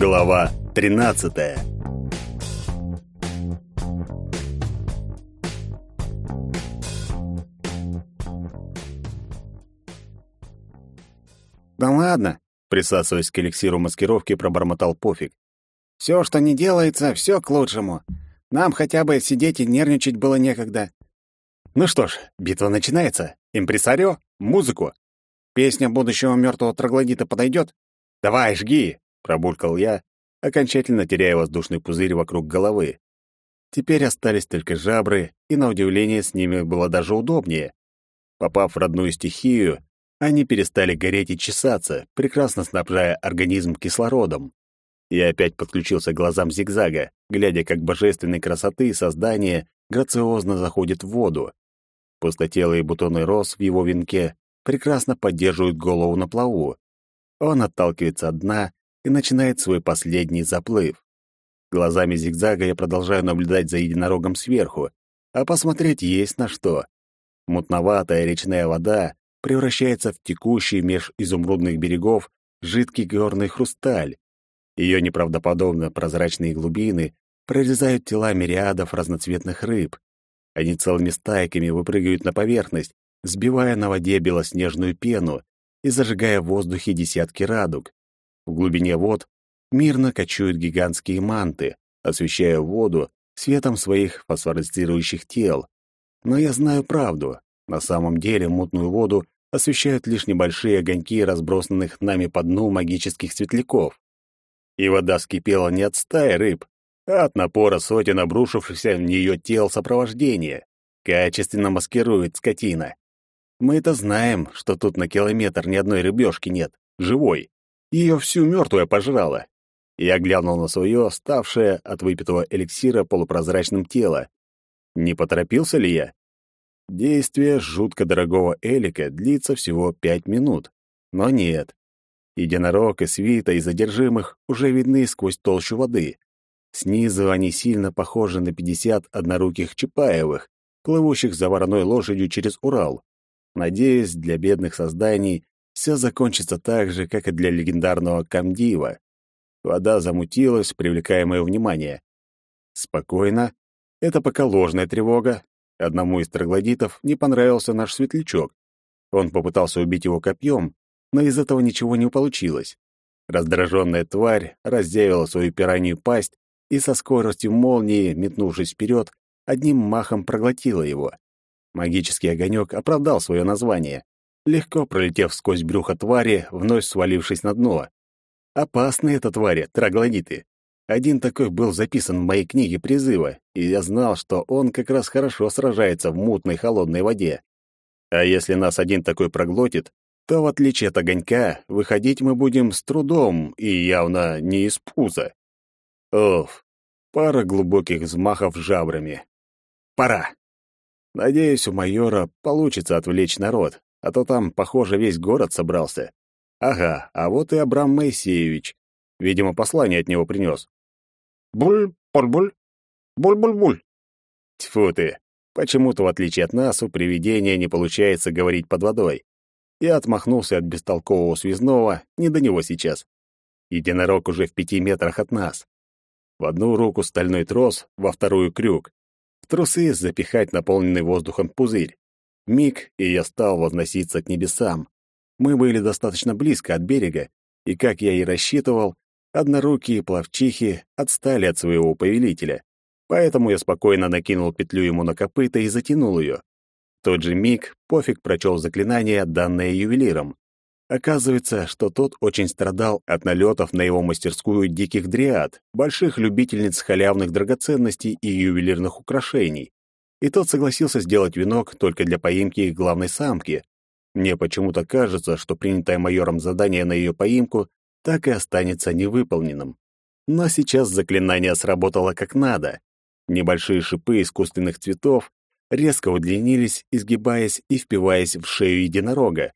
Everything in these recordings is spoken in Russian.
Глава 13. Да ладно, присасываясь к эликсиру маскировки, пробормотал Пофиг. Все, что не делается, все к лучшему. Нам хотя бы сидеть и нервничать было некогда. Ну что ж, битва начинается. Импресарио, музыку. Песня будущего мертвого троглодита подойдет? Давай, жги, пробулькал я, окончательно теряя воздушный пузырь вокруг головы. Теперь остались только жабры, и на удивление с ними было даже удобнее. Попав в родную стихию, они перестали гореть и чесаться, прекрасно снабжая организм кислородом. Я опять подключился к глазам зигзага, глядя, как божественной красоты создание грациозно заходит в воду. Пустотелые бутоны роз в его венке прекрасно поддерживают голову на плаву. Он отталкивается от дна и начинает свой последний заплыв. Глазами зигзага я продолжаю наблюдать за единорогом сверху, а посмотреть есть на что. Мутноватая речная вода превращается в текущий меж изумрудных берегов жидкий горный хрусталь. Ее неправдоподобно прозрачные глубины прорезают тела мириадов разноцветных рыб. Они целыми стайками выпрыгивают на поверхность, сбивая на воде белоснежную пену и зажигая в воздухе десятки радуг. В глубине вод мирно кочуют гигантские манты, освещая воду светом своих фосфоресцирующих тел. Но я знаю правду. На самом деле мутную воду освещают лишь небольшие огоньки разбросанных нами по дну магических светляков. И вода вскипела не от стаи рыб, а от напора сотен обрушившихся в нее тел сопровождения. Качественно маскирует скотина. Мы это знаем, что тут на километр ни одной рыбешки нет, живой. Ее всю мертвая пожрала. Я глянул на свое, ставшее от выпитого эликсира полупрозрачным тело. Не поторопился ли я? Действие жутко дорогого элика длится всего пять минут. Но нет. Единорог и свита из задержимых уже видны сквозь толщу воды. Снизу они сильно похожи на пятьдесят одноруких Чапаевых, плывущих за вороной лошадью через Урал. Надеюсь, для бедных созданий все закончится так же, как и для легендарного Камдива. Вода замутилась, привлекая мое внимание. Спокойно. Это пока ложная тревога, Одному из троглодитов не понравился наш светлячок. Он попытался убить его копьем, но из этого ничего не получилось. Раздраженная тварь разъявила свою пиранью пасть и со скоростью молнии, метнувшись вперед, одним махом проглотила его. Магический огонек оправдал свое название, легко пролетев сквозь брюхо твари, вновь свалившись на дно. Опасные это твари, троглодиты. Один такой был записан в моей книге призыва, и я знал, что он как раз хорошо сражается в мутной холодной воде. А если нас один такой проглотит, то, в отличие от огонька, выходить мы будем с трудом и явно не из пуза. Оф, пара глубоких взмахов жабрами. Пора. Надеюсь, у майора получится отвлечь народ, а то там, похоже, весь город собрался. Ага, а вот и Абрам Моисеевич. Видимо, послание от него принес. Буль-буль-буль. Буль-буль-буль. Тьфу ты. Почему-то, в отличие от нас, у привидения не получается говорить под водой. Я отмахнулся от бестолкового связного, не до него сейчас. Единорог уже в пяти метрах от нас. В одну руку стальной трос, во вторую крюк. В трусы запихать наполненный воздухом пузырь. Миг, и я стал возноситься к небесам. Мы были достаточно близко от берега, и, как я и рассчитывал, Однорукие плавчихи отстали от своего повелителя, поэтому я спокойно накинул петлю ему на копыта и затянул ее. Тот же миг пофиг прочел заклинание, данное ювелиром. Оказывается, что тот очень страдал от налетов на его мастерскую диких дриад, больших любительниц халявных драгоценностей и ювелирных украшений. И тот согласился сделать венок только для поимки их главной самки. Мне почему-то кажется, что принятое майором задание на ее поимку так и останется невыполненным. Но сейчас заклинание сработало как надо. Небольшие шипы искусственных цветов резко удлинились, изгибаясь и впиваясь в шею единорога.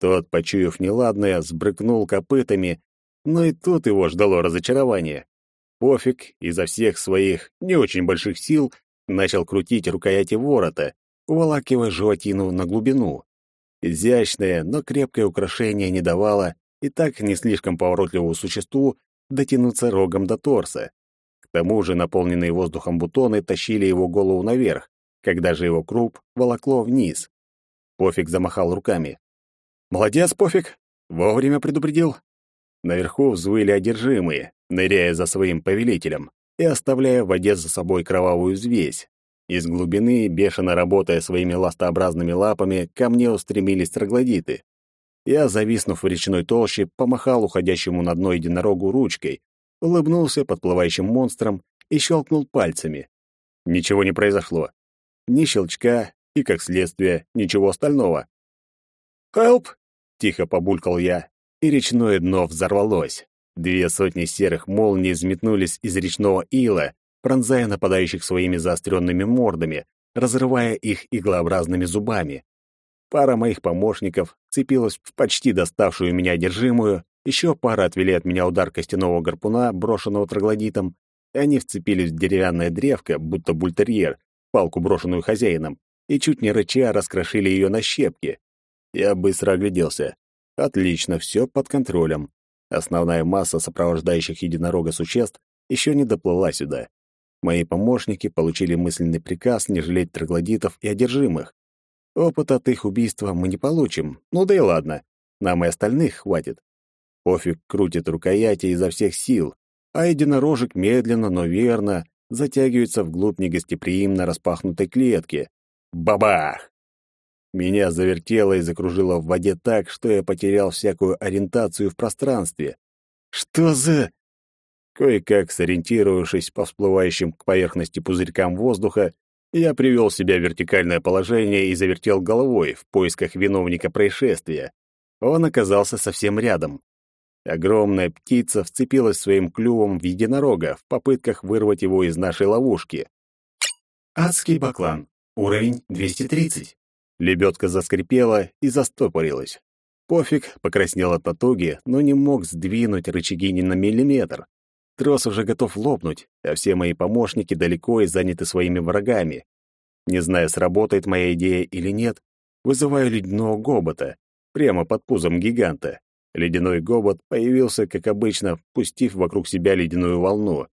Тот, почуяв неладное, сбрыкнул копытами, но и тут его ждало разочарование. Пофиг изо всех своих не очень больших сил начал крутить рукояти ворота, уволакивая животину на глубину. Изящное, но крепкое украшение не давало и так не слишком поворотливому существу дотянуться рогом до торса. К тому же наполненные воздухом бутоны тащили его голову наверх, когда же его круп волокло вниз. Пофиг замахал руками. «Молодец, Пофиг! Вовремя предупредил!» Наверху взвыли одержимые, ныряя за своим повелителем и оставляя в воде за собой кровавую взвесь. Из глубины, бешено работая своими ластообразными лапами, ко мне устремились троглодиты. Я, зависнув в речной толще, помахал уходящему на дно единорогу ручкой, улыбнулся подплывающим монстром и щелкнул пальцами. Ничего не произошло. Ни щелчка и, как следствие, ничего остального. «Хелп!» — тихо побулькал я, и речное дно взорвалось. Две сотни серых молний взметнулись из речного ила, пронзая нападающих своими заостренными мордами, разрывая их иглообразными зубами. Пара моих помощников цепилась в почти доставшую меня одержимую, еще пара отвели от меня удар костяного гарпуна, брошенного троглодитом, и они вцепились в деревянное древко, будто бультерьер, палку, брошенную хозяином, и чуть не рыча раскрошили ее на щепки. Я быстро огляделся. Отлично, все под контролем. Основная масса сопровождающих единорога существ еще не доплыла сюда. Мои помощники получили мысленный приказ не жалеть троглодитов и одержимых. Опыт от их убийства мы не получим. Ну да и ладно. Нам и остальных хватит. Пофиг крутит рукояти изо всех сил, а единорожек медленно, но верно затягивается вглубь негостеприимно распахнутой клетки. Бабах! Меня завертело и закружило в воде так, что я потерял всякую ориентацию в пространстве. Что за... Кое-как сориентировавшись по всплывающим к поверхности пузырькам воздуха, я привел себя в вертикальное положение и завертел головой в поисках виновника происшествия. Он оказался совсем рядом. Огромная птица вцепилась своим клювом в единорога в попытках вырвать его из нашей ловушки. Адский баклан. Уровень 230. Лебедка заскрипела и застопорилась. Пофиг покраснел от натуги, но не мог сдвинуть рычаги ни на миллиметр. Трос уже готов лопнуть, а все мои помощники далеко и заняты своими врагами. Не знаю, сработает моя идея или нет, вызываю ледяного гобота прямо под пузом гиганта. Ледяной гобот появился, как обычно, пустив вокруг себя ледяную волну.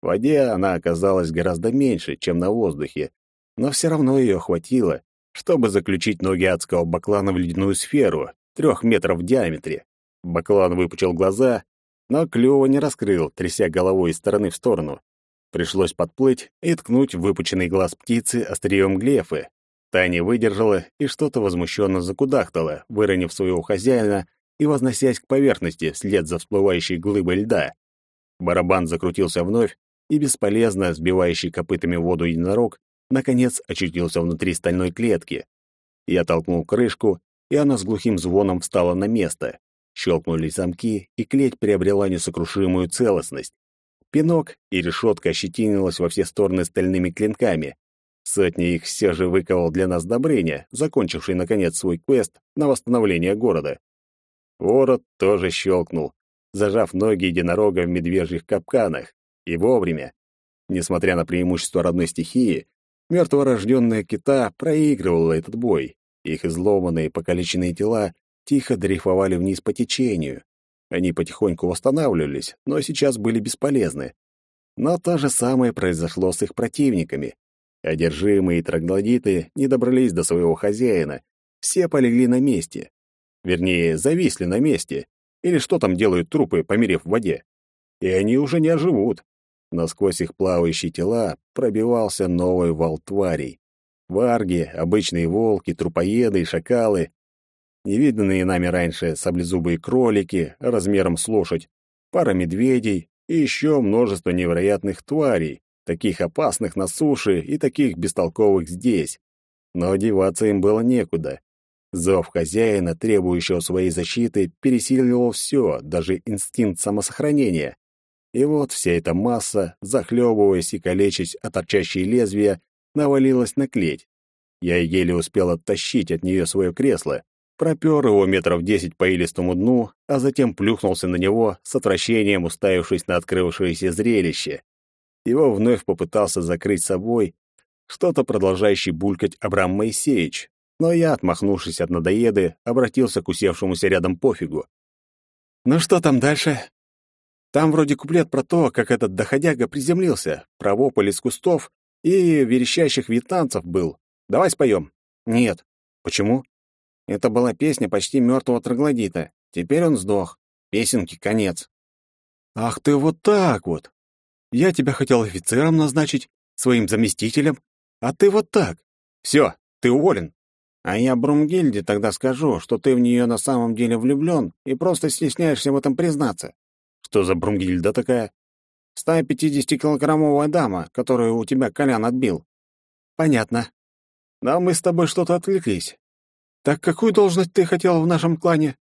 В воде она оказалась гораздо меньше, чем на воздухе, но все равно ее хватило, чтобы заключить ноги адского баклана в ледяную сферу, трех метров в диаметре. Баклан выпучил глаза но клюва не раскрыл, тряся головой из стороны в сторону. Пришлось подплыть и ткнуть выпученный глаз птицы острием глефы. Та не выдержала и что-то возмущенно закудахтала, выронив своего хозяина и возносясь к поверхности вслед за всплывающей глыбой льда. Барабан закрутился вновь, и бесполезно сбивающий копытами воду единорог наконец очутился внутри стальной клетки. Я толкнул крышку, и она с глухим звоном встала на место. Щелкнули замки, и клеть приобрела несокрушимую целостность. Пинок и решетка ощетинилась во все стороны стальными клинками. Сотни их все же выковал для нас Добрыня, закончивший, наконец, свой квест на восстановление города. Ворот тоже щелкнул, зажав ноги единорога в медвежьих капканах. И вовремя. Несмотря на преимущество родной стихии, мертворожденная кита проигрывала этот бой. Их изломанные, покалеченные тела тихо дрейфовали вниз по течению. Они потихоньку восстанавливались, но сейчас были бесполезны. Но то же самое произошло с их противниками. Одержимые троглодиты не добрались до своего хозяина. Все полегли на месте. Вернее, зависли на месте. Или что там делают трупы, померев в воде. И они уже не оживут. Но сквозь их плавающие тела пробивался новый вал тварей. Варги, обычные волки, трупоеды и шакалы невиданные нами раньше саблезубые кролики размером с лошадь, пара медведей и еще множество невероятных тварей, таких опасных на суше и таких бестолковых здесь. Но одеваться им было некуда. Зов хозяина, требующего своей защиты, пересиливал все, даже инстинкт самосохранения. И вот вся эта масса, захлебываясь и калечась от торчащей лезвия, навалилась на клеть. Я еле успел оттащить от нее свое кресло, пропер его метров десять по илистому дну, а затем плюхнулся на него, с отвращением уставившись на открывшееся зрелище. Его вновь попытался закрыть собой что-то продолжающий булькать Абрам Моисеевич, но я, отмахнувшись от надоеды, обратился к усевшемуся рядом пофигу. «Ну что там дальше?» Там вроде куплет про то, как этот доходяга приземлился, про вопль из кустов и верещащих вьетнамцев был. Давай споем. Нет. Почему? Это была песня почти мертвого троглодита. Теперь он сдох. Песенки конец. Ах ты вот так вот. Я тебя хотел офицером назначить, своим заместителем, а ты вот так. Все, ты уволен. А я Брумгильде тогда скажу, что ты в нее на самом деле влюблен и просто стесняешься в этом признаться. Что за Брумгильда такая? 150-килограммовая дама, которую у тебя Колян отбил. Понятно. Но мы с тобой что-то отвлеклись. Так какую должность ты хотел в нашем клане?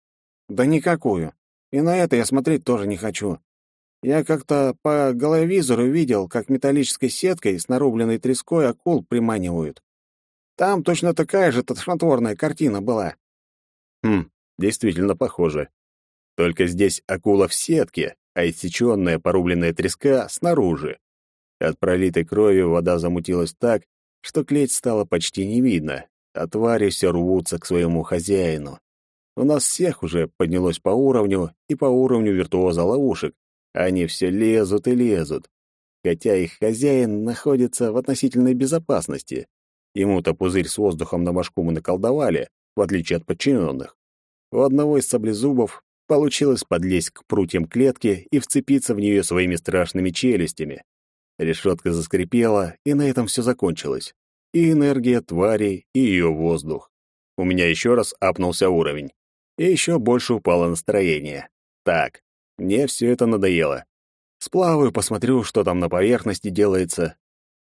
Да никакую. И на это я смотреть тоже не хочу. Я как-то по головизору видел, как металлической сеткой с нарубленной треской акул приманивают. Там точно такая же тошнотворная картина была. Хм, действительно похоже. Только здесь акула в сетке, а иссечённая порубленная треска снаружи. От пролитой крови вода замутилась так, что клеть стало почти не видно, а твари все рвутся к своему хозяину. У нас всех уже поднялось по уровню и по уровню виртуоза ловушек. Они все лезут и лезут, хотя их хозяин находится в относительной безопасности. Ему-то пузырь с воздухом на башку мы наколдовали, в отличие от подчиненных. У одного из саблезубов Получилось подлезть к прутьям клетки и вцепиться в нее своими страшными челюстями. Решетка заскрипела, и на этом все закончилось. И энергия твари, и ее воздух. У меня еще раз апнулся уровень. И еще больше упало настроение. Так, мне все это надоело. Сплаваю, посмотрю, что там на поверхности делается.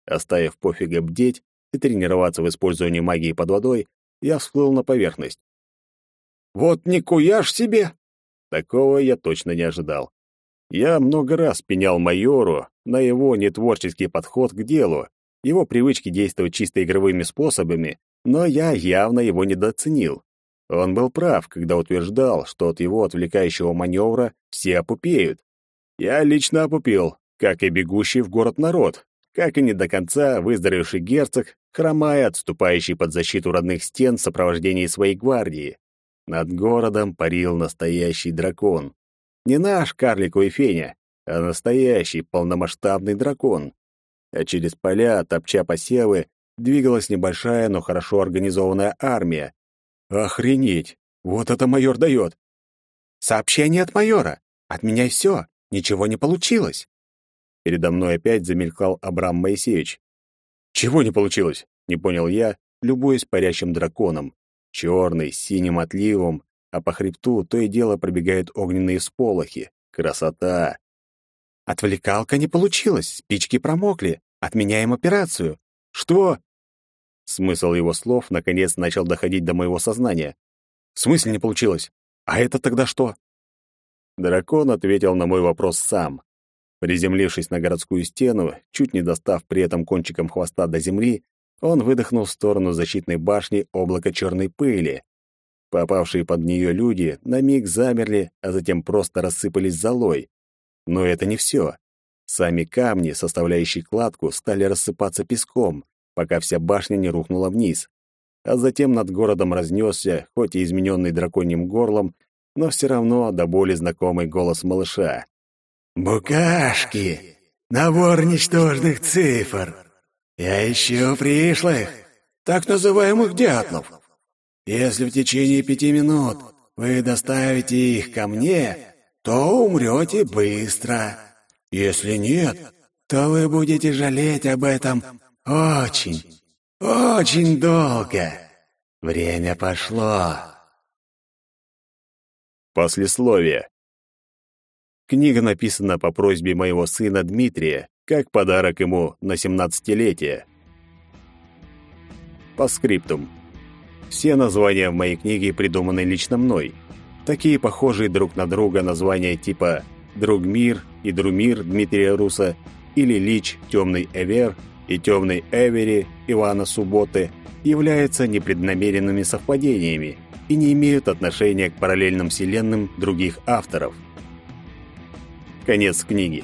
Оставив пофига бдеть и тренироваться в использовании магии под водой, я всплыл на поверхность. «Вот не куяшь себе!» Такого я точно не ожидал. Я много раз пенял майору на его нетворческий подход к делу, его привычки действовать чисто игровыми способами, но я явно его недооценил. Он был прав, когда утверждал, что от его отвлекающего маневра все опупеют. Я лично опупел, как и бегущий в город народ, как и не до конца выздоровевший герцог, хромая, отступающий под защиту родных стен в сопровождении своей гвардии. Над городом парил настоящий дракон. Не наш карликовый феня, а настоящий полномасштабный дракон. А через поля, топча посевы, двигалась небольшая, но хорошо организованная армия. Охренеть! Вот это майор дает! Сообщение от майора! От меня все! Ничего не получилось! Передо мной опять замелькал Абрам Моисеевич. «Чего не получилось?» — не понял я, любуясь парящим драконом черный, с синим отливом, а по хребту то и дело пробегают огненные сполохи. Красота! Отвлекалка не получилась, спички промокли. Отменяем операцию. Что? Смысл его слов наконец начал доходить до моего сознания. В смысле не получилось? А это тогда что? Дракон ответил на мой вопрос сам. Приземлившись на городскую стену, чуть не достав при этом кончиком хвоста до земли, он выдохнул в сторону защитной башни облако черной пыли. Попавшие под нее люди на миг замерли, а затем просто рассыпались золой. Но это не все. Сами камни, составляющие кладку, стали рассыпаться песком, пока вся башня не рухнула вниз. А затем над городом разнесся, хоть и измененный драконьим горлом, но все равно до боли знакомый голос малыша. «Букашки! Набор ничтожных цифр! Я ищу пришлых, так называемых дятлов. Если в течение пяти минут вы доставите их ко мне, то умрете быстро. Если нет, то вы будете жалеть об этом очень, очень долго. Время пошло. Послесловие. Книга написана по просьбе моего сына Дмитрия, как подарок ему на семнадцатилетие. По скриптум. Все названия в моей книге придуманы лично мной. Такие похожие друг на друга названия типа «Другмир» и «Друмир» Дмитрия Руса или «Лич» Темный Эвер и «Темный Эвери» Ивана Субботы являются непреднамеренными совпадениями и не имеют отношения к параллельным вселенным других авторов. Конец книги.